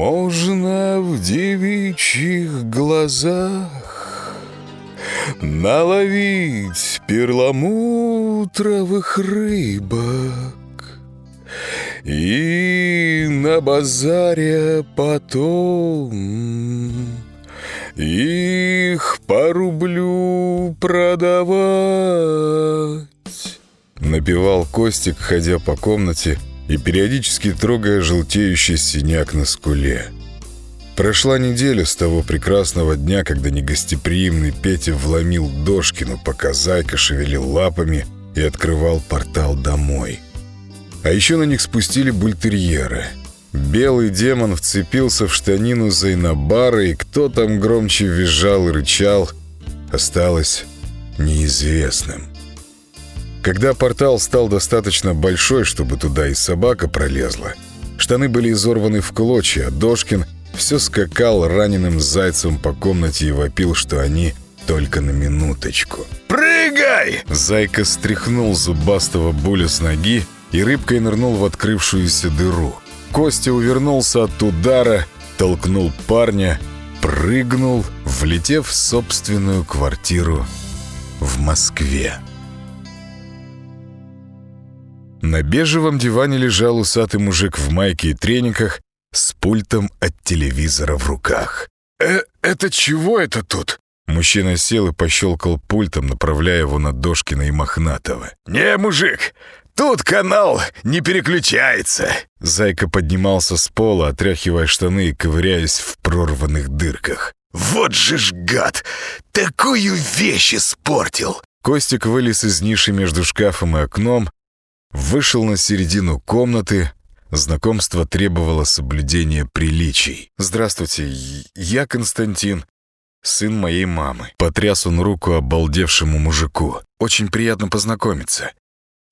Можно в девичьих глазах Наловить перламутровых рыбок И на базаре потом Их по рублю продавать. Напевал Костик, ходя по комнате и периодически трогая желтеющий синяк на скуле. Прошла неделя с того прекрасного дня, когда негостеприимный Петя вломил Дошкину, пока Зайка шевелил лапами и открывал портал домой. А еще на них спустили бультерьеры. Белый демон вцепился в штанину Зайнабара, и кто там громче визжал и рычал, осталось неизвестным. Когда портал стал достаточно большой, чтобы туда и собака пролезла, штаны были изорваны в клочья, а Дошкин все скакал раненым зайцем по комнате и вопил, что они только на минуточку. «Прыгай!» Зайка стряхнул зубастого буля с ноги и рыбкой нырнул в открывшуюся дыру. Костя увернулся от удара, толкнул парня, прыгнул, влетев в собственную квартиру в Москве. На бежевом диване лежал усатый мужик в майке и трениках с пультом от телевизора в руках. «Э, это чего это тут?» Мужчина сел и пощелкал пультом, направляя его на Дошкина и Мохнатого. «Не, мужик, тут канал не переключается!» Зайка поднимался с пола, отряхивая штаны и ковыряясь в прорванных дырках. «Вот же ж гад! Такую вещь испортил!» Костик вылез из ниши между шкафом и окном, Вышел на середину комнаты. Знакомство требовало соблюдения приличий. «Здравствуйте, я Константин, сын моей мамы». Потряс он руку обалдевшему мужику. «Очень приятно познакомиться».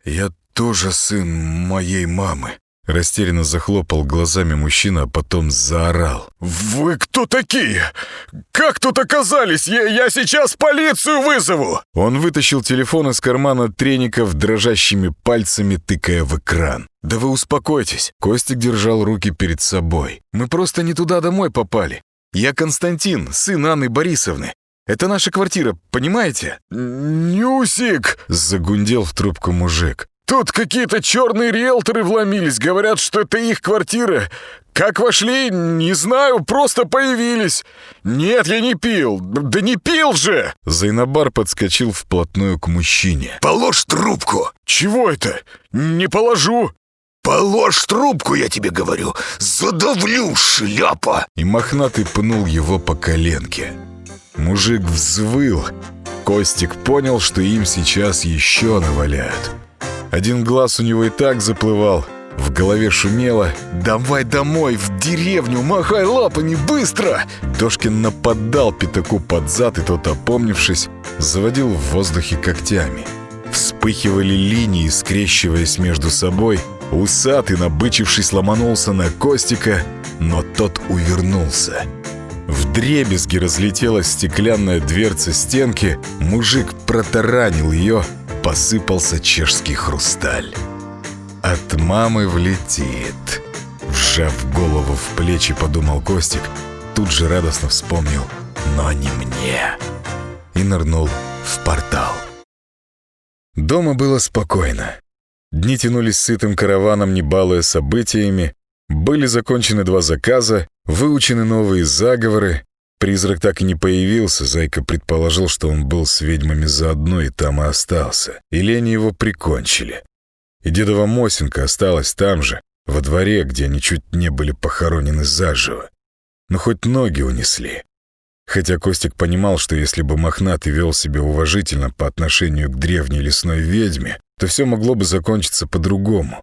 «Я тоже сын моей мамы», Растерянно захлопал глазами мужчина, а потом заорал. «Вы кто такие? Как тут оказались? Я, я сейчас полицию вызову!» Он вытащил телефон из кармана треников, дрожащими пальцами тыкая в экран. «Да вы успокойтесь!» Костик держал руки перед собой. «Мы просто не туда домой попали. Я Константин, сын Анны Борисовны. Это наша квартира, понимаете?» «Нюсик!» — загундел в трубку мужик. Тут какие-то черные риэлторы вломились, говорят, что это их квартира. Как вошли, не знаю, просто появились. Нет, я не пил. Да не пил же!» Зайнабар подскочил вплотную к мужчине. «Положь трубку!» «Чего это? Не положу!» «Положь трубку, я тебе говорю! Задавлю, шляпа!» И мохнатый пнул его по коленке. Мужик взвыл. Костик понял, что им сейчас еще наваляют. Один глаз у него и так заплывал. В голове шумело. «Давай домой, в деревню, махай лапами, быстро!» Дошкин нападал пятаку под зад, и тот, опомнившись, заводил в воздухе когтями. Вспыхивали линии, скрещиваясь между собой. Усатый, набычившись, ломанулся на Костика, но тот увернулся. В дребезги разлетелась стеклянная дверца стенки, мужик протаранил ее, посыпался чешский хрусталь. «От мамы влетит!» Вжав голову в плечи, подумал Костик, тут же радостно вспомнил «Но не мне!» и нырнул в портал. Дома было спокойно. Дни тянулись сытым караваном, не балуя событиями, были закончены два заказа, выучены новые заговоры, Призрак так и не появился, Зайка предположил, что он был с ведьмами заодно и там и остался. Или они его прикончили. И дедова Мосинка осталась там же, во дворе, где они чуть не были похоронены заживо. Но хоть ноги унесли. Хотя Костик понимал, что если бы Мохнатый вел себя уважительно по отношению к древней лесной ведьме, то все могло бы закончиться по-другому.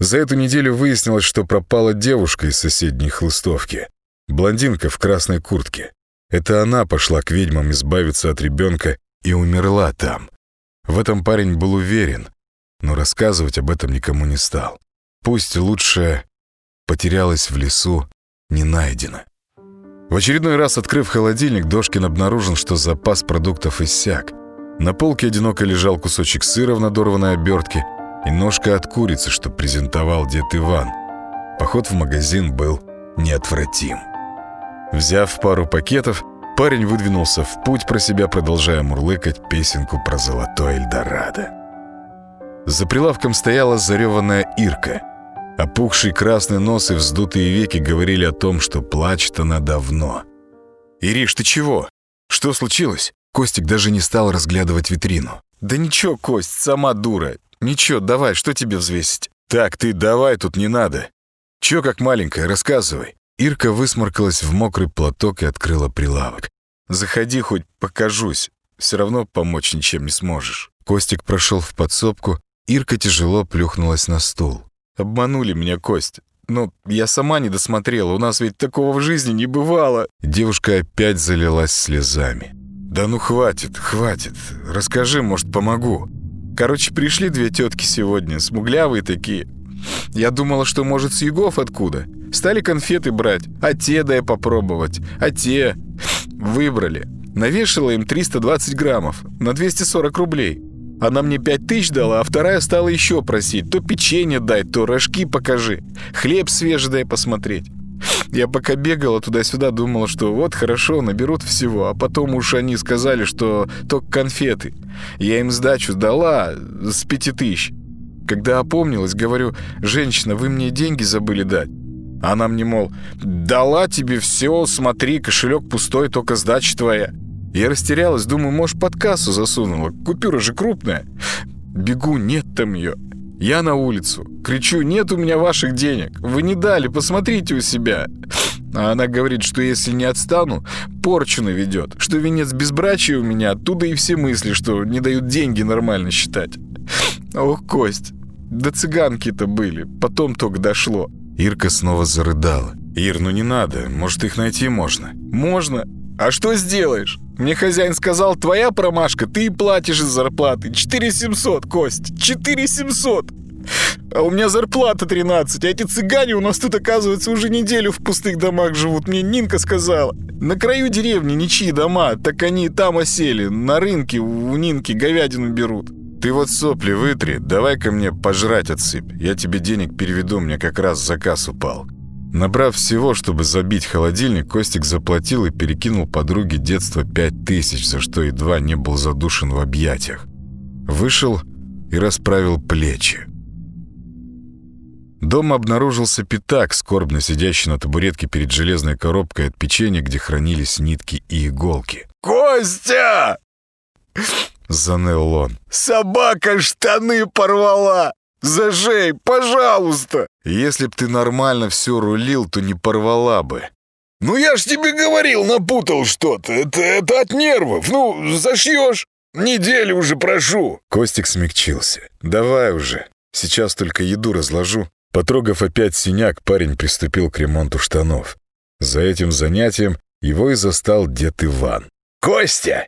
За эту неделю выяснилось, что пропала девушка из соседней хлыстовки. Блондинка в красной куртке. Это она пошла к ведьмам избавиться от ребенка и умерла там. В этом парень был уверен, но рассказывать об этом никому не стал. Пусть лучше потерялась в лесу, не найдено. В очередной раз, открыв холодильник, Дошкин обнаружил, что запас продуктов иссяк. На полке одиноко лежал кусочек сыра в надорванной обертке и ножка от курицы, что презентовал дед Иван. Поход в магазин был неотвратим. Взяв пару пакетов, парень выдвинулся в путь про себя, продолжая мурлыкать песенку про золотой Эльдорадо. За прилавком стояла зареванная Ирка. Опухший красный нос и вздутые веки говорили о том, что плачет она давно. «Ириш, ты чего? Что случилось?» Костик даже не стал разглядывать витрину. «Да ничего, Кость, сама дура. Ничего, давай, что тебе взвесить?» «Так, ты давай, тут не надо. Чё как маленькая, рассказывай». Ирка высморкалась в мокрый платок и открыла прилавок. «Заходи хоть покажусь. Все равно помочь ничем не сможешь». Костик прошел в подсобку. Ирка тяжело плюхнулась на стул. «Обманули меня, Кость. Но я сама не досмотрела. У нас ведь такого в жизни не бывало». Девушка опять залилась слезами. «Да ну хватит, хватит. Расскажи, может, помогу». Короче, пришли две тетки сегодня, смуглявые такие. Я думала, что, может, с югов откуда. Стали конфеты брать, а те дай попробовать, а те... Выбрали. Навешала им 320 граммов на 240 рублей. Она мне 5 тысяч дала, а вторая стала еще просить. То печенье дай, то рожки покажи. Хлеб свежий дай посмотреть. Я пока бегала туда-сюда, думала, что вот хорошо, наберут всего, а потом уж они сказали, что только конфеты. Я им сдачу дала с пяти тысяч. Когда опомнилась, говорю, «Женщина, вы мне деньги забыли дать». Она мне, мол, «Дала тебе все, смотри, кошелек пустой, только сдача твоя». Я растерялась, думаю, может, под кассу засунула. Купюра же крупная. Бегу, нет там ее. Я на улицу. Кричу, нет у меня ваших денег. Вы не дали, посмотрите у себя. А она говорит, что если не отстану, порчу наведет. Что венец безбрачия у меня, оттуда и все мысли, что не дают деньги нормально считать. Ох, Кость, да цыганки-то были, потом только дошло. Ирка снова зарыдала. «Ир, ну не надо, может, их найти можно?» «Можно? А что сделаешь? Мне хозяин сказал, твоя промашка, ты и платишь из зарплаты. 4700, Кость, 4700. А у меня зарплата 13, а эти цыгане у нас тут, оказывается, уже неделю в пустых домах живут. Мне Нинка сказала. На краю деревни ничьи дома, так они там осели. На рынке у Нинки говядину берут. Ты вот сопли вытри, давай ко мне пожрать отсыпь. Я тебе денег переведу, мне как раз заказ упал. Набрав всего, чтобы забить холодильник, Костик заплатил и перекинул подруге детства пять тысяч, за что едва не был задушен в объятиях. Вышел и расправил плечи. Дома обнаружился пятак, скорбно сидящий на табуретке перед железной коробкой от печенья, где хранились нитки и иголки. «Костя!» — заныл он. «Собака штаны порвала! Зажей, пожалуйста!» «Если б ты нормально все рулил, то не порвала бы». «Ну я ж тебе говорил, напутал что-то. Это, это от нервов. Ну, зашьешь. Неделю уже прошу». Костик смягчился. «Давай уже. Сейчас только еду разложу». Потрогав опять синяк, парень приступил к ремонту штанов. За этим занятием его и застал дед Иван. «Костя,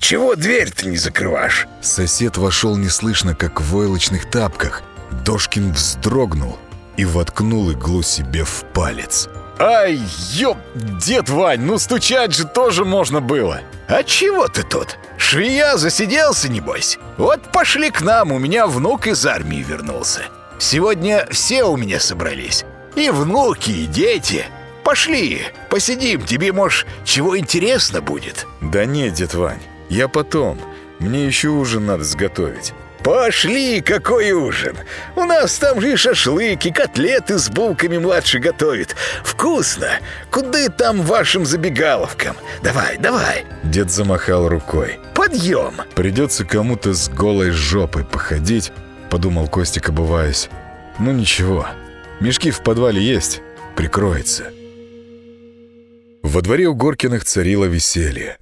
чего дверь-то не закрываешь?» Сосед вошел неслышно, как в войлочных тапках. Дошкин вздрогнул и воткнул иглу себе в палец. «Ай, ёп, дед Вань, ну стучать же тоже можно было!» «А чего ты тут? Швея засиделся, небось? Вот пошли к нам, у меня внук из армии вернулся. Сегодня все у меня собрались. И внуки, и дети. Пошли, посидим, тебе, может, чего интересно будет?» «Да нет, дед Вань, я потом. Мне еще ужин надо сготовить». «Пошли, какой ужин! У нас там же и шашлык, и котлеты с булками младший готовит. Вкусно! Куда там вашим забегаловкам? Давай, давай!» Дед замахал рукой. «Подъем!» «Придется кому-то с голой жопой походить», — подумал Костик, обуваясь. «Ну ничего, мешки в подвале есть, прикроется». Во дворе у Горкиных царило веселье.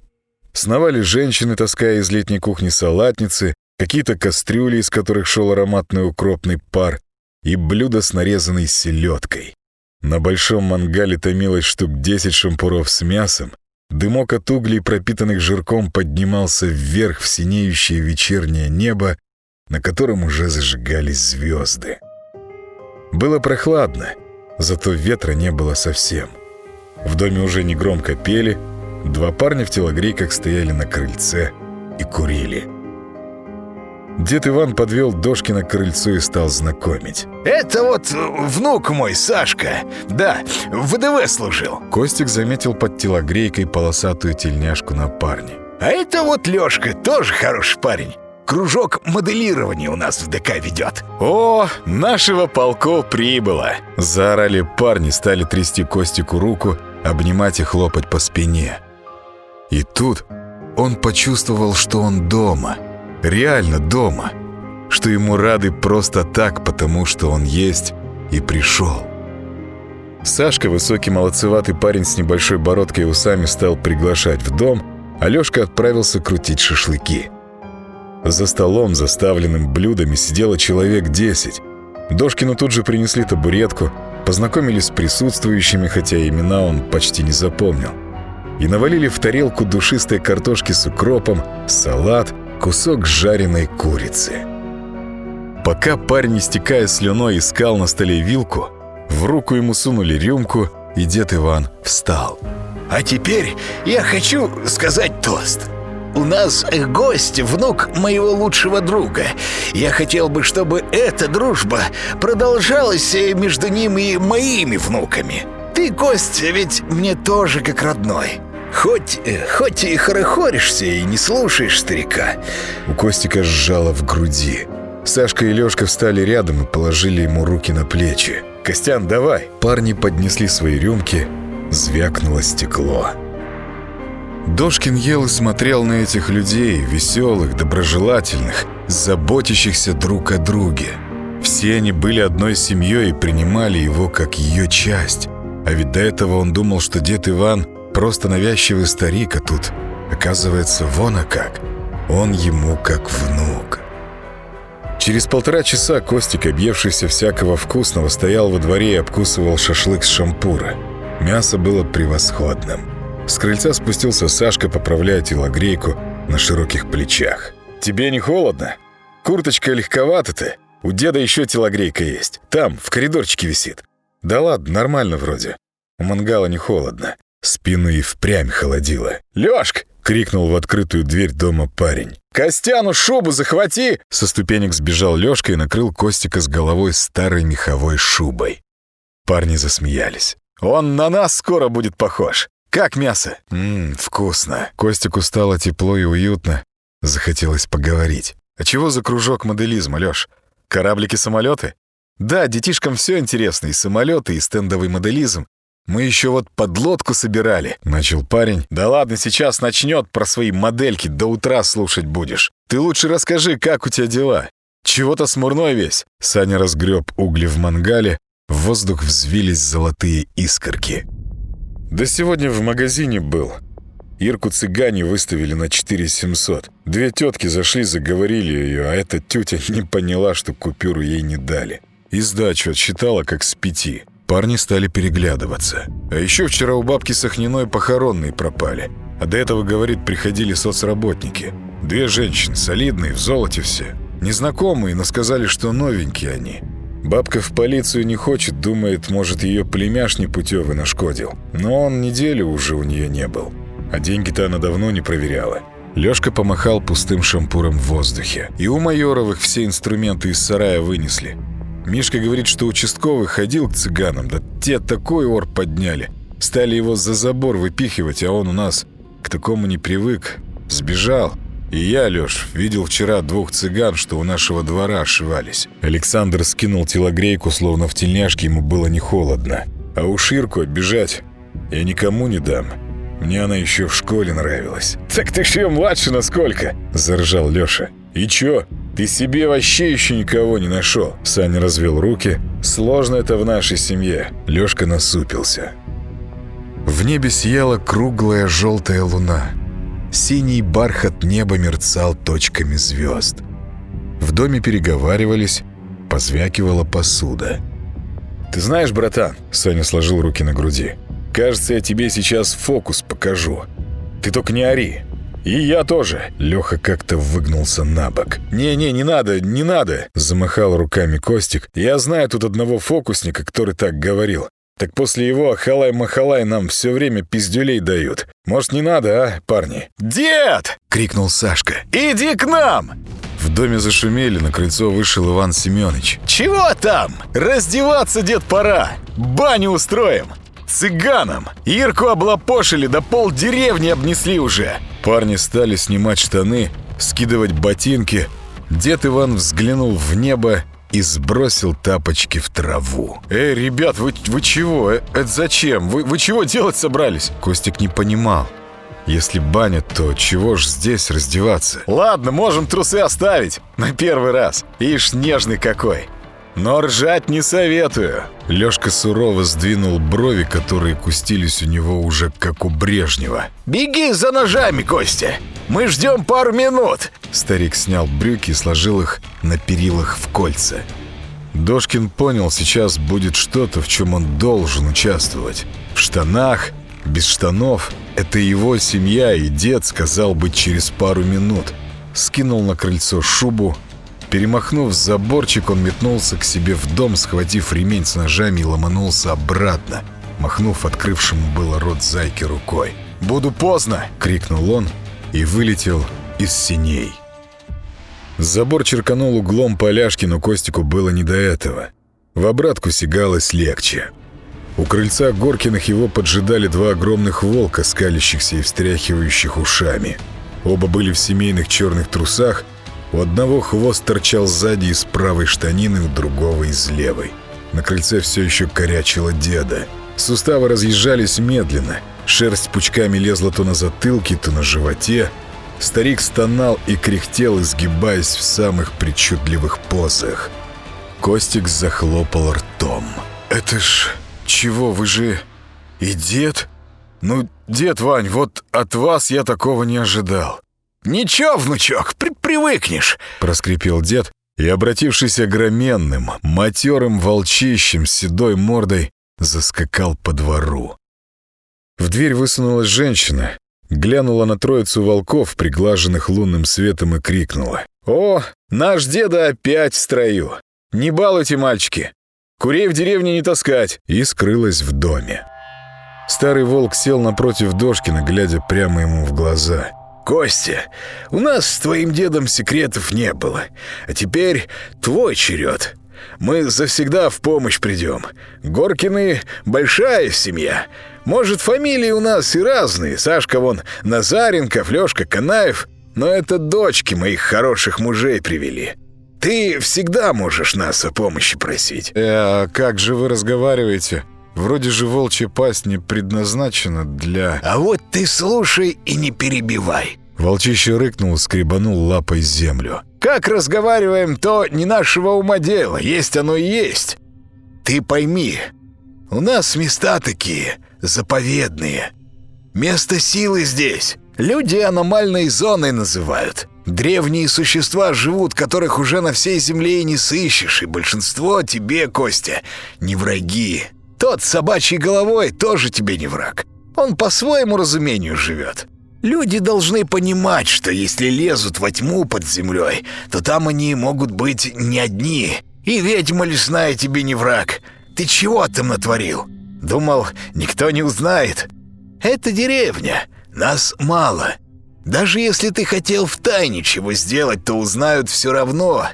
Сновали женщины, таская из летней кухни салатницы, какие-то кастрюли, из которых шел ароматный укропный пар, и блюдо с нарезанной селедкой. На большом мангале томилось штук 10 шампуров с мясом, дымок от углей, пропитанных жирком, поднимался вверх в синеющее вечернее небо, на котором уже зажигались звезды. Было прохладно, зато ветра не было совсем. В доме уже негромко пели, два парня в телогрейках стояли на крыльце и курили. Дед Иван подвел Дошки на крыльцо и стал знакомить. Это вот внук мой, Сашка. Да, в ВДВ служил. Костик заметил под телогрейкой полосатую тельняшку на парне. А это вот Лёшка, тоже хороший парень. Кружок моделирования у нас в ДК ведет. «О, нашего полко прибыло!» Заорали парни, стали трясти Костику руку, обнимать и хлопать по спине. И тут он почувствовал, что он дома. Реально дома. Что ему рады просто так, потому что он есть и пришел. Сашка, высокий молодцеватый парень с небольшой бородкой и усами, стал приглашать в дом, а Лёшка отправился крутить шашлыки. За столом, заставленным блюдами, сидело человек десять. Дошкину тут же принесли табуретку, познакомились с присутствующими, хотя имена он почти не запомнил. И навалили в тарелку душистой картошки с укропом, салат, кусок жареной курицы. Пока парень, истекая слюной, искал на столе вилку, в руку ему сунули рюмку, и дед Иван встал. «А теперь я хочу сказать тост». У нас гость, внук моего лучшего друга. Я хотел бы, чтобы эта дружба продолжалась между ним и моими внуками. Ты, Кость, ведь мне тоже как родной. Хоть, хоть и хорохоришься и не слушаешь старика. У Костика сжало в груди. Сашка и Лёшка встали рядом и положили ему руки на плечи. «Костян, давай!» Парни поднесли свои рюмки, звякнуло стекло. Дошкин ел и смотрел на этих людей, веселых, доброжелательных, заботящихся друг о друге. Все они были одной семьей и принимали его как ее часть. А ведь до этого он думал, что дед Иван просто навязчивый старик, а тут, оказывается, вон а как. Он ему как внук. Через полтора часа Костик, объевшийся всякого вкусного, стоял во дворе и обкусывал шашлык с шампура. Мясо было превосходным. С крыльца спустился Сашка, поправляя телогрейку на широких плечах. «Тебе не холодно? Курточка легковата-то. У деда еще телогрейка есть. Там, в коридорчике висит. Да ладно, нормально вроде. У мангала не холодно. Спину и впрямь холодило. «Лёшк!» — крикнул в открытую дверь дома парень. «Костяну шубу захвати!» Со ступенек сбежал Лёшка и накрыл Костика с головой старой меховой шубой. Парни засмеялись. «Он на нас скоро будет похож. «Как мясо?» «Ммм, вкусно». Костику стало тепло и уютно. Захотелось поговорить. «А чего за кружок моделизма, Лёш? Кораблики-самолеты?» «Да, детишкам все интересно, и самолеты, и стендовый моделизм. Мы еще вот подлодку собирали», — начал парень. «Да ладно, сейчас начнет про свои модельки, до утра слушать будешь. Ты лучше расскажи, как у тебя дела? Чего-то смурной весь». Саня разгреб угли в мангале, в воздух взвились золотые искорки. Да сегодня в магазине был. Ирку цыгане выставили на 4700. Две тетки зашли, заговорили ее, а эта тетя не поняла, что купюру ей не дали. И сдачу отсчитала, как с пяти. Парни стали переглядываться. А еще вчера у бабки Сахниной похоронные пропали. А до этого, говорит, приходили соцработники. Две женщины, солидные, в золоте все. Незнакомые, но сказали, что новенькие они. Бабка в полицию не хочет, думает, может, ее племяш непутевый нашкодил. Но он неделю уже у нее не был. А деньги-то она давно не проверяла. Лёшка помахал пустым шампуром в воздухе. И у Майоровых все инструменты из сарая вынесли. Мишка говорит, что участковый ходил к цыганам, да те такой ор подняли. Стали его за забор выпихивать, а он у нас к такому не привык. Сбежал. И я, Лёш, видел вчера двух цыган, что у нашего двора ошивались. Александр скинул телогрейку, словно в тельняшке ему было не холодно. А у Ширку бежать я никому не дам. Мне она еще в школе нравилась. «Так ты ж ее младше насколько?» – заржал Лёша. «И чё? Ты себе вообще еще никого не нашел?» Саня развел руки. «Сложно это в нашей семье». Лёшка насупился. В небе сияла круглая желтая луна. Синий бархат неба мерцал точками звезд. В доме переговаривались, позвякивала посуда. «Ты знаешь, братан», — Саня сложил руки на груди, «кажется, я тебе сейчас фокус покажу. Ты только не ори. И я тоже». Леха как-то выгнулся на бок. «Не-не, не надо, не надо», — замахал руками Костик. «Я знаю тут одного фокусника, который так говорил. Так после его ахалай-махалай нам все время пиздюлей дают. Может, не надо, а, парни?» «Дед!» — крикнул Сашка. «Иди к нам!» В доме зашумели, на крыльцо вышел Иван Семенович. «Чего там? Раздеваться, дед, пора! Баню устроим! Цыганам! Ирку облапошили, да пол деревни обнесли уже!» Парни стали снимать штаны, скидывать ботинки. Дед Иван взглянул в небо и сбросил тапочки в траву. «Эй, ребят, вы, вы чего? Э, это зачем? Вы, вы чего делать собрались?» Костик не понимал. Если баня, то чего ж здесь раздеваться? Ладно, можем трусы оставить на первый раз. Ишь, нежный какой. Но ржать не советую. Лёшка сурово сдвинул брови, которые кустились у него уже как у Брежнева. «Беги за ножами, Костя! Мы ждем пару минут!» Старик снял брюки и сложил их на перилах в кольца. Дошкин понял, сейчас будет что-то, в чем он должен участвовать. В штанах, без штанов. Это его семья, и дед сказал бы через пару минут. Скинул на крыльцо шубу, Перемахнув заборчик, он метнулся к себе в дом, схватив ремень с ножами и ломанулся обратно, махнув открывшему было рот зайки рукой. «Буду поздно!» — крикнул он и вылетел из синей. Забор черканул углом поляшки, но Костику было не до этого. В обратку сигалось легче. У крыльца Горкиных его поджидали два огромных волка, скалящихся и встряхивающих ушами. Оба были в семейных черных трусах — у одного хвост торчал сзади из правой штанины, у другого из левой. На крыльце все еще корячило деда. Суставы разъезжались медленно. Шерсть пучками лезла то на затылке, то на животе. Старик стонал и кряхтел, изгибаясь в самых причудливых позах. Костик захлопал ртом. «Это ж... чего, вы же... и дед? Ну, дед Вань, вот от вас я такого не ожидал. «Ничего, внучок, при привыкнешь», — проскрипел дед и, обратившись огроменным, матерым волчищем с седой мордой, заскакал по двору. В дверь высунулась женщина, глянула на троицу волков, приглаженных лунным светом, и крикнула. «О, наш деда опять в строю! Не балуйте, мальчики! Курей в деревне не таскать!» и скрылась в доме. Старый волк сел напротив Дошкина, глядя прямо ему в глаза — Костя, у нас с твоим дедом секретов не было, а теперь твой черед. Мы завсегда в помощь придем. Горкины — большая семья. Может, фамилии у нас и разные. Сашка вон Назаренко, Лёшка Канаев. Но это дочки моих хороших мужей привели. Ты всегда можешь нас о помощи просить. Э, а как же вы разговариваете? Вроде же волчья пасть не предназначена для... А вот ты слушай и не перебивай. Волчище рыкнул, скребанул лапой землю. «Как разговариваем, то не нашего ума дело, есть оно и есть. Ты пойми, у нас места такие, заповедные. Место силы здесь. Люди аномальной зоной называют. Древние существа живут, которых уже на всей земле и не сыщешь, и большинство тебе, Костя, не враги. Тот собачьей головой тоже тебе не враг. Он по своему разумению живет. Люди должны понимать, что если лезут во тьму под землей, то там они могут быть не одни. И ведьма лесная тебе не враг. Ты чего там натворил? Думал, никто не узнает. Это деревня. Нас мало. Даже если ты хотел в тайне чего сделать, то узнают все равно.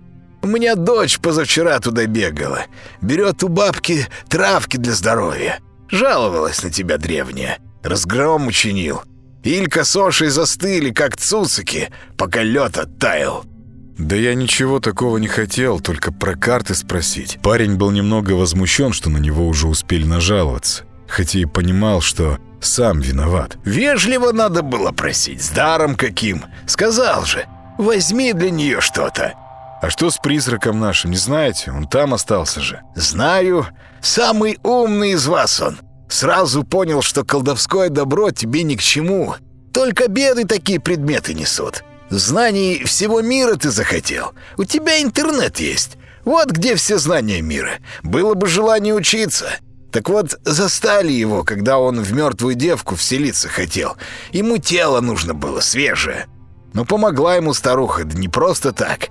У меня дочь позавчера туда бегала. Берет у бабки травки для здоровья. Жаловалась на тебя древняя. Разгром учинил. Илька с Ошей застыли, как цуцики, пока лед оттаял. Да я ничего такого не хотел, только про карты спросить. Парень был немного возмущен, что на него уже успели нажаловаться. Хотя и понимал, что сам виноват. Вежливо надо было просить, с даром каким. Сказал же, возьми для нее что-то. А что с призраком нашим, не знаете? Он там остался же. Знаю. Самый умный из вас он. Сразу понял, что колдовское добро тебе ни к чему. Только беды такие предметы несут. Знаний всего мира ты захотел. У тебя интернет есть. Вот где все знания мира. Было бы желание учиться. Так вот, застали его, когда он в мертвую девку вселиться хотел. Ему тело нужно было свежее. Но помогла ему старуха, да не просто так.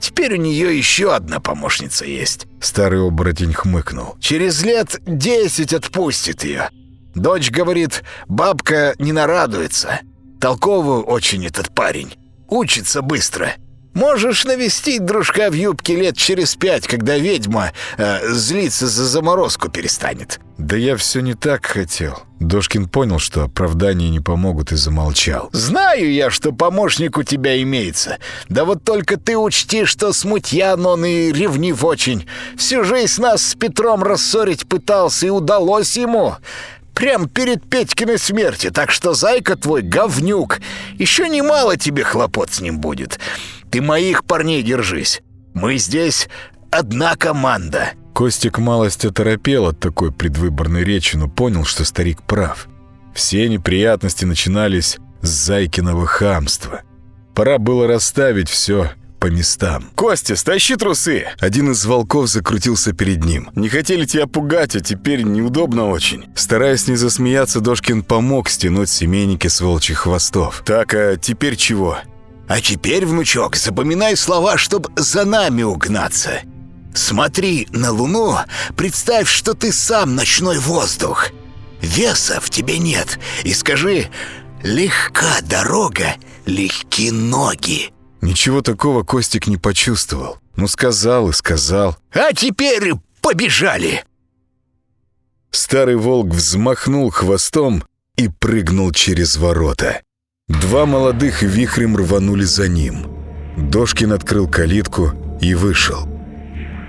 Теперь у нее еще одна помощница есть. Старый оборотень хмыкнул. Через лет десять отпустит ее. Дочь говорит, бабка не нарадуется. Толковый очень этот парень. Учится быстро. Можешь навестить дружка в юбке лет через пять, когда ведьма э, злиться за заморозку перестанет. Да я все не так хотел. Дошкин понял, что оправдания не помогут и замолчал. Знаю я, что помощник у тебя имеется. Да вот только ты учти, что смутьян он и ревнив очень. Всю жизнь нас с Петром рассорить пытался, и удалось ему. Прям перед Петькиной смерти, так что зайка твой говнюк. Еще немало тебе хлопот с ним будет. Ты моих парней держись. Мы здесь одна команда». Костик малость оторопел от такой предвыборной речи, но понял, что старик прав. Все неприятности начинались с Зайкиного хамства. Пора было расставить все по местам. «Костя, стащи трусы!» Один из волков закрутился перед ним. «Не хотели тебя пугать, а теперь неудобно очень». Стараясь не засмеяться, Дошкин помог стянуть семейники с волчьих хвостов. «Так, а теперь чего?» А теперь, внучок, запоминай слова, чтобы за нами угнаться. Смотри на луну, представь, что ты сам ночной воздух. Веса в тебе нет. И скажи «Легка дорога, легки ноги». Ничего такого Костик не почувствовал. Ну, сказал и сказал. «А теперь побежали!» Старый волк взмахнул хвостом и прыгнул через ворота. Два молодых вихрем рванули за ним. Дошкин открыл калитку и вышел.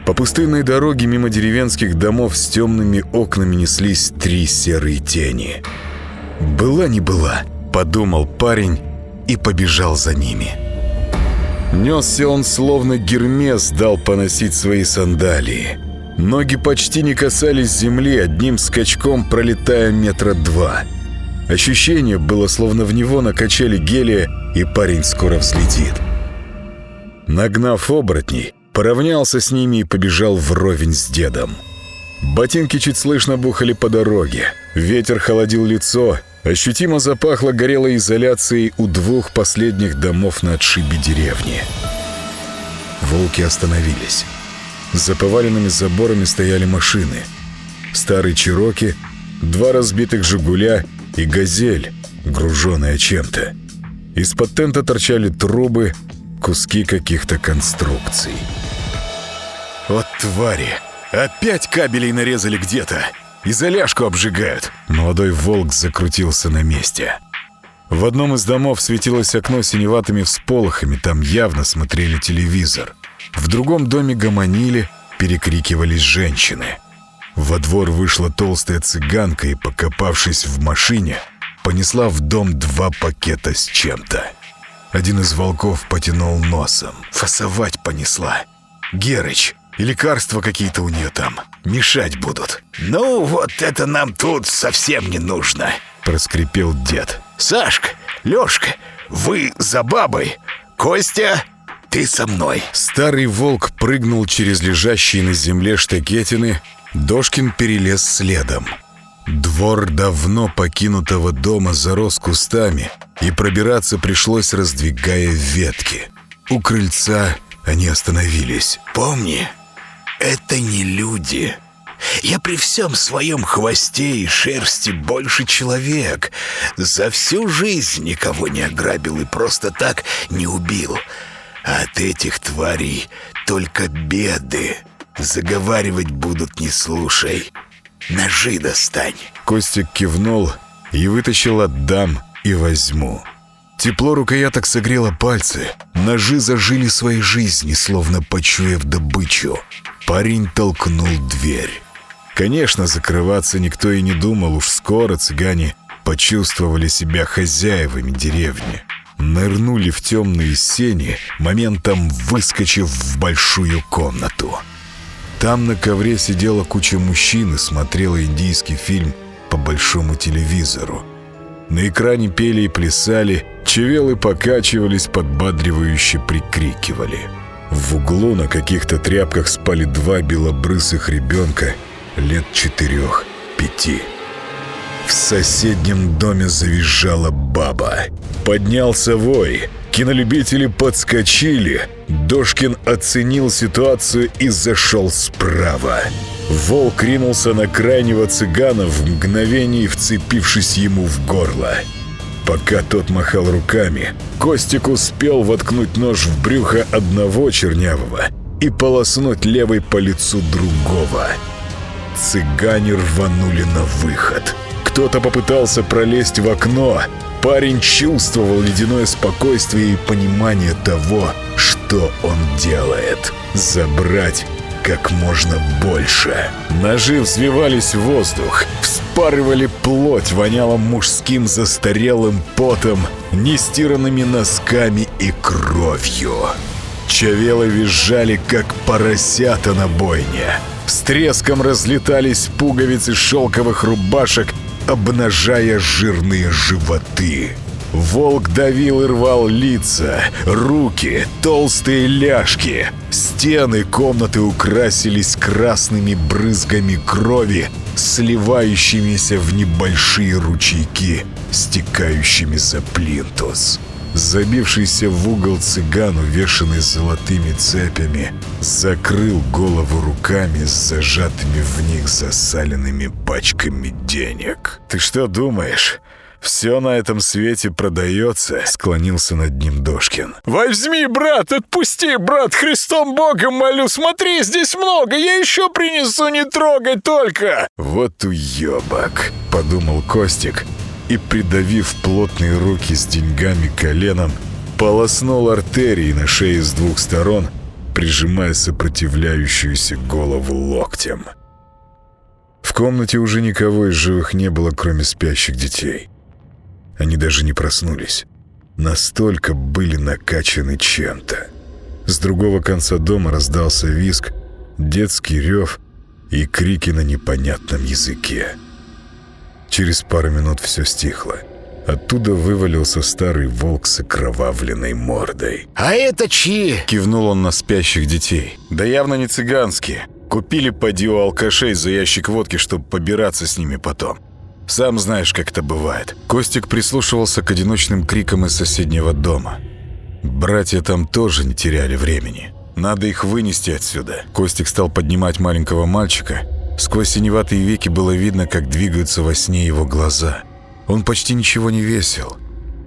По пустынной дороге мимо деревенских домов с темными окнами неслись три серые тени. «Была не была», — подумал парень и побежал за ними. Несся он словно гермес дал поносить свои сандалии. Ноги почти не касались земли, одним скачком пролетая метра два — Ощущение было, словно в него накачали гелия, и парень скоро взлетит. Нагнав оборотней, поравнялся с ними и побежал вровень с дедом. Ботинки чуть слышно бухали по дороге. Ветер холодил лицо, ощутимо запахло горелой изоляцией у двух последних домов на отшибе деревни. Волки остановились. За поваленными заборами стояли машины. Старый Чироки, два разбитых «Жигуля» и «Газель», груженная чем-то. Из-под тента торчали трубы, куски каких-то конструкций. «Вот твари! Опять кабелей нарезали где-то! И заляжку обжигают!» Молодой волк закрутился на месте. В одном из домов светилось окно синеватыми всполохами, там явно смотрели телевизор. В другом доме гомонили, перекрикивались женщины. Во двор вышла толстая цыганка и, покопавшись в машине, понесла в дом два пакета с чем-то. Один из волков потянул носом. Фасовать понесла. Герыч, и лекарства какие-то у нее там. Мешать будут. «Ну, вот это нам тут совсем не нужно», — проскрипел дед. «Сашка, Лешка, вы за бабой. Костя, ты со мной». Старый волк прыгнул через лежащие на земле штакетины, Дошкин перелез следом. Двор давно покинутого дома зарос кустами, и пробираться пришлось, раздвигая ветки. У крыльца они остановились. «Помни, это не люди. Я при всем своем хвосте и шерсти больше человек. За всю жизнь никого не ограбил и просто так не убил. А от этих тварей только беды». Заговаривать будут, не слушай. Ножи достань. Костик кивнул и вытащил «отдам» и «возьму». Тепло рукояток согрело пальцы. Ножи зажили своей жизни, словно почуяв добычу. Парень толкнул дверь. Конечно, закрываться никто и не думал. Уж скоро цыгане почувствовали себя хозяевами деревни. Нырнули в темные сени, моментом выскочив в большую комнату. Там на ковре сидела куча мужчин и смотрела индийский фильм по большому телевизору. На экране пели и плясали, чевелы покачивались, подбадривающе прикрикивали. В углу на каких-то тряпках спали два белобрысых ребенка лет четырех-пяти. В соседнем доме завизжала баба. Поднялся вой. Кинолюбители подскочили. Дошкин оценил ситуацию и зашел справа. Волк ринулся на крайнего цыгана в мгновение, вцепившись ему в горло. Пока тот махал руками, Костик успел воткнуть нож в брюхо одного чернявого и полоснуть левой по лицу другого. Цыгане рванули на выход. Кто-то попытался пролезть в окно. Парень чувствовал ледяное спокойствие и понимание того, что он делает. Забрать как можно больше. Ножи взвивались в воздух, вспарывали плоть, воняло мужским застарелым потом, нестиранными носками и кровью. Чавелы визжали, как поросята на бойне. С треском разлетались пуговицы шелковых рубашек, обнажая жирные животы. Волк давил и рвал лица, руки, толстые ляжки. Стены комнаты украсились красными брызгами крови, сливающимися в небольшие ручейки, стекающими за плинтус. Забившийся в угол цыган, увешанный золотыми цепями, закрыл голову руками с зажатыми в них засаленными пачками денег. «Ты что думаешь?» «Все на этом свете продается», — склонился над ним Дошкин. «Возьми, брат, отпусти, брат, Христом Богом молю, смотри, здесь много, я еще принесу, не трогай только!» «Вот уебок», — подумал Костик, и, придавив плотные руки с деньгами коленом, полоснул артерии на шее с двух сторон, прижимая сопротивляющуюся голову локтем. В комнате уже никого из живых не было, кроме спящих детей. Они даже не проснулись. Настолько были накачаны чем-то. С другого конца дома раздался виск, детский рев и крики на непонятном языке. Через пару минут все стихло. Оттуда вывалился старый волк с окровавленной мордой. «А это чьи?» — кивнул он на спящих детей. «Да явно не цыганские. Купили поди у алкашей за ящик водки, чтобы побираться с ними потом. Сам знаешь, как это бывает. Костик прислушивался к одиночным крикам из соседнего дома. Братья там тоже не теряли времени. Надо их вынести отсюда. Костик стал поднимать маленького мальчика. Сквозь синеватые веки было видно, как двигаются во сне его глаза. Он почти ничего не весил.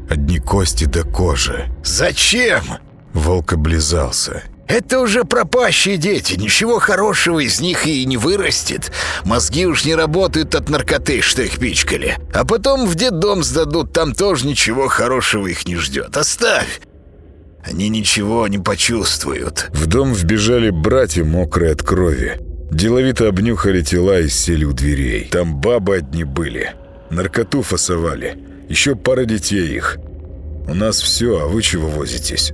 Одни кости до кожи. «Зачем?» Волк облизался. Это уже пропащие дети, ничего хорошего из них и не вырастет. Мозги уж не работают от наркоты, что их пичкали. А потом в детдом сдадут, там тоже ничего хорошего их не ждет. Оставь. Они ничего не почувствуют. В дом вбежали братья, мокрые от крови. Деловито обнюхали тела и сели у дверей. Там бабы одни были. Наркоту фасовали. Еще пара детей их. У нас все, а вы чего возитесь?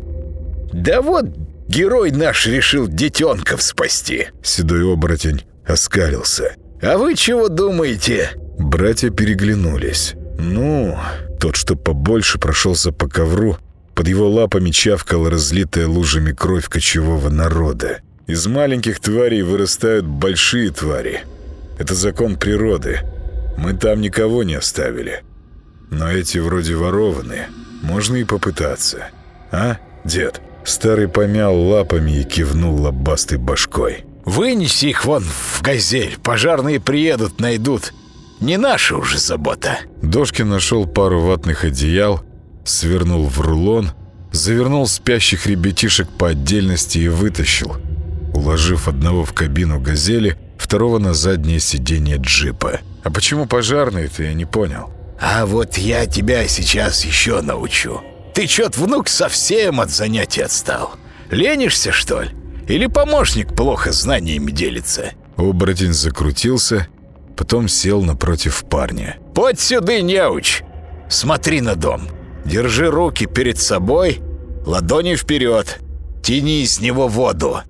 Да вот Герой наш решил детенков спасти!» Седой оборотень оскалился. «А вы чего думаете?» Братья переглянулись. «Ну...» Тот, что побольше, прошелся по ковру. Под его лапами чавкала разлитая лужами кровь кочевого народа. Из маленьких тварей вырастают большие твари. Это закон природы. Мы там никого не оставили. Но эти вроде ворованы. Можно и попытаться. А, дед?» Старый помял лапами и кивнул лобастой башкой. «Вынеси их вон в газель, пожарные приедут, найдут. Не наша уже забота». Дошкин нашел пару ватных одеял, свернул в рулон, завернул спящих ребятишек по отдельности и вытащил, уложив одного в кабину газели, второго на заднее сиденье джипа. «А почему пожарные-то, я не понял?» «А вот я тебя сейчас еще научу», ты чё-то, внук, совсем от занятий отстал. Ленишься, что ли? Или помощник плохо знаниями делится?» Оборотень закрутился, потом сел напротив парня. «Подь сюда, неуч! Смотри на дом. Держи руки перед собой, ладони вперед. Тяни из него воду».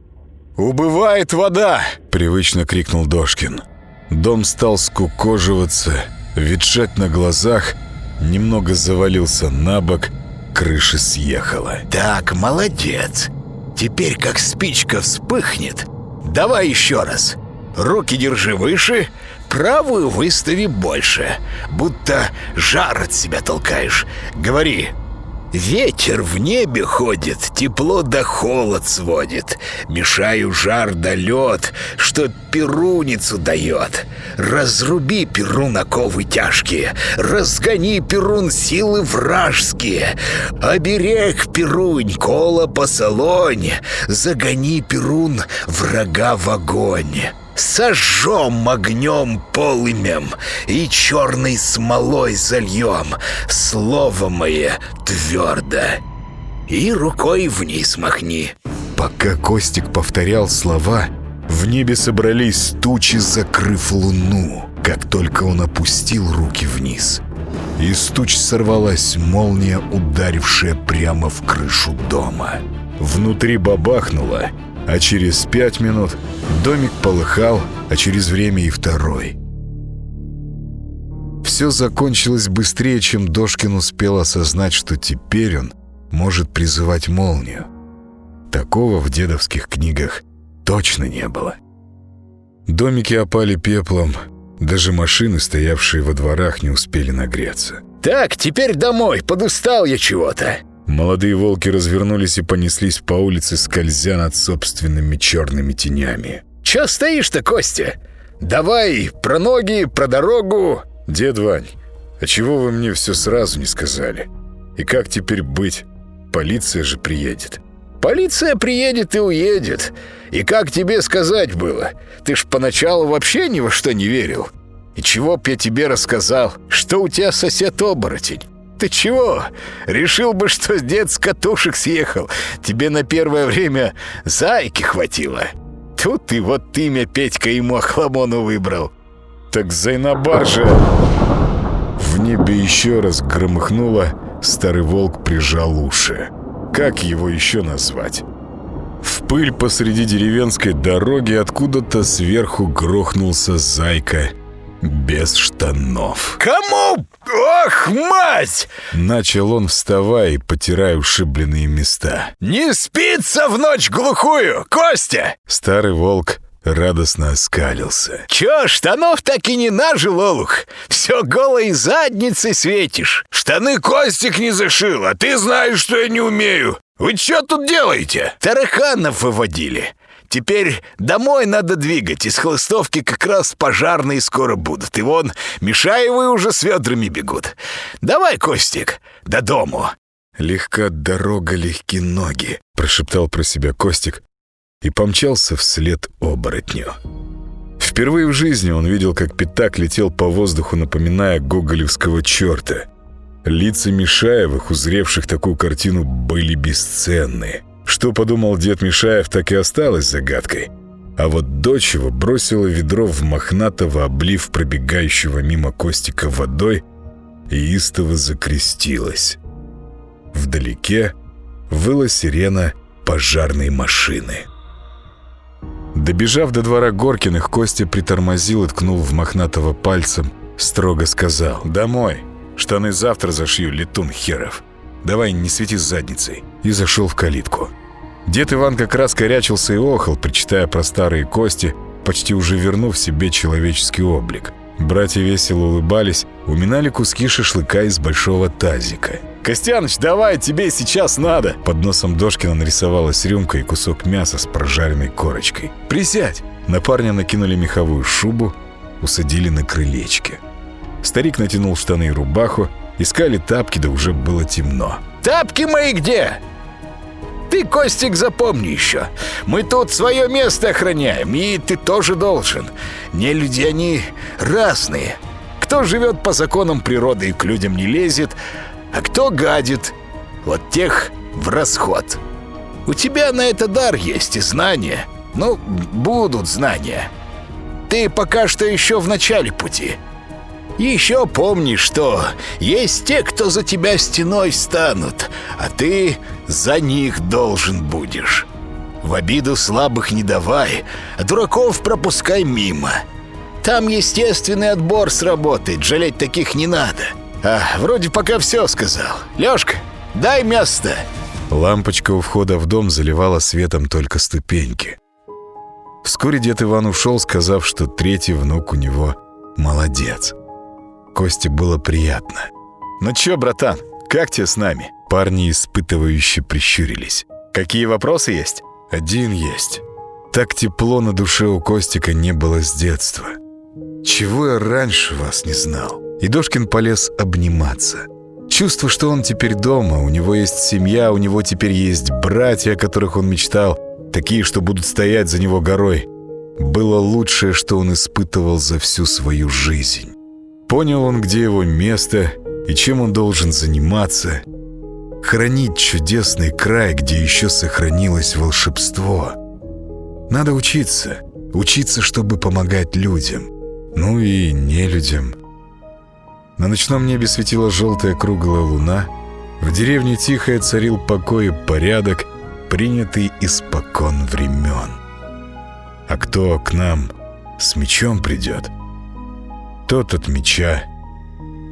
«Убывает вода!» — привычно крикнул Дошкин. Дом стал скукоживаться, ветшать на глазах, немного завалился на бок — крыша съехала. «Так, молодец. Теперь как спичка вспыхнет. Давай еще раз. Руки держи выше, правую выстави больше. Будто жар от себя толкаешь. Говори. Ветер в небе ходит, тепло да холод сводит. Мешаю жар да лед, что перуницу дает. Разруби перун оковы тяжкие, разгони перун силы вражские. Оберег перунь, кола по салоне, загони перун врага в огонь. Сожжем огнем полымем и черной смолой зальем Слово мое твердо И рукой вниз махни Пока Костик повторял слова, в небе собрались тучи, закрыв луну, как только он опустил руки вниз. Из туч сорвалась молния, ударившая прямо в крышу дома. Внутри бабахнуло, а через пять минут домик полыхал, а через время и второй. Все закончилось быстрее, чем Дошкин успел осознать, что теперь он может призывать молнию. Такого в дедовских книгах точно не было. Домики опали пеплом, даже машины, стоявшие во дворах, не успели нагреться. «Так, теперь домой, подустал я чего-то», Молодые волки развернулись и понеслись по улице, скользя над собственными черными тенями. «Чё стоишь-то, Костя? Давай про ноги, про дорогу!» «Дед Вань, а чего вы мне все сразу не сказали? И как теперь быть? Полиция же приедет». «Полиция приедет и уедет. И как тебе сказать было? Ты ж поначалу вообще ни во что не верил. И чего б я тебе рассказал? Что у тебя сосед-оборотень? Ты чего? Решил бы, что дед с катушек съехал. Тебе на первое время зайки хватило. Тут и вот имя Петька ему Ахламону выбрал. Так Зайнабар же... В небе еще раз громыхнуло, старый волк прижал уши. Как его еще назвать? В пыль посреди деревенской дороги откуда-то сверху грохнулся зайка — без штанов. «Кому? Ох, мать!» Начал он, вставая и потирая ушибленные места. «Не спится в ночь глухую, Костя!» Старый волк радостно оскалился. «Чё, штанов так и не нажил, Олух? Все голой задницей светишь. Штаны Костик не зашил, а ты знаешь, что я не умею. Вы чё тут делаете? Тараканов выводили. Теперь домой надо двигать, из хлыстовки как раз пожарные скоро будут. И вон, Мишаевы уже с ведрами бегут. Давай, Костик, до дому». «Легка дорога, легки ноги», — прошептал про себя Костик и помчался вслед оборотню. Впервые в жизни он видел, как пятак летел по воздуху, напоминая гоголевского черта. Лица Мишаевых, узревших такую картину, были бесценны. Что подумал дед Мишаев, так и осталось загадкой. А вот дочь его бросила ведро в мохнатого, облив пробегающего мимо Костика водой, и истово закрестилась. Вдалеке выла сирена пожарной машины. Добежав до двора Горкиных, Костя притормозил и ткнул в мохнатого пальцем, строго сказал «Домой, штаны завтра зашью, летун херов». «Давай, не свети с задницей». И зашел в калитку. Дед Иван как раз корячился и охал, причитая про старые кости, почти уже вернув себе человеческий облик. Братья весело улыбались, уминали куски шашлыка из большого тазика. «Костяныч, давай, тебе сейчас надо!» Под носом Дошкина нарисовалась рюмка и кусок мяса с прожаренной корочкой. «Присядь!» На парня накинули меховую шубу, усадили на крылечке. Старик натянул штаны и рубаху, Искали тапки, да уже было темно. «Тапки мои где?» «Ты, Костик, запомни еще. Мы тут свое место охраняем, и ты тоже должен. Не люди они разные. Кто живет по законам природы и к людям не лезет, а кто гадит, вот тех в расход. У тебя на это дар есть и знания. Ну, будут знания. Ты пока что еще в начале пути». Еще помни, что есть те, кто за тебя стеной встанут, а ты за них должен будешь. В обиду слабых не давай, а дураков пропускай мимо. Там естественный отбор сработает, жалеть таких не надо. А, вроде пока все сказал. Лёшка, дай место. Лампочка у входа в дом заливала светом только ступеньки. Вскоре дед Иван ушел, сказав, что третий внук у него молодец. Косте было приятно. «Ну чё, братан, как тебе с нами?» Парни испытывающе прищурились. Какие вопросы есть? Один есть. Так тепло на душе у Костика не было с детства. Чего я раньше вас не знал? И Дошкин полез обниматься. Чувство, что он теперь дома, у него есть семья, у него теперь есть братья, о которых он мечтал, такие, что будут стоять за него горой, было лучшее, что он испытывал за всю свою жизнь. Понял он, где его место и чем он должен заниматься. Хранить чудесный край, где еще сохранилось волшебство. Надо учиться. Учиться, чтобы помогать людям. Ну и не людям. На ночном небе светила желтая круглая луна. В деревне тихо царил покой и порядок, принятый испокон времен. А кто к нам с мечом придет, тот от меча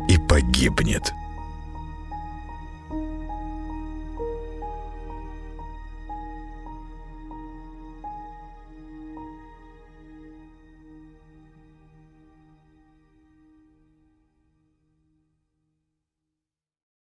и погибнет».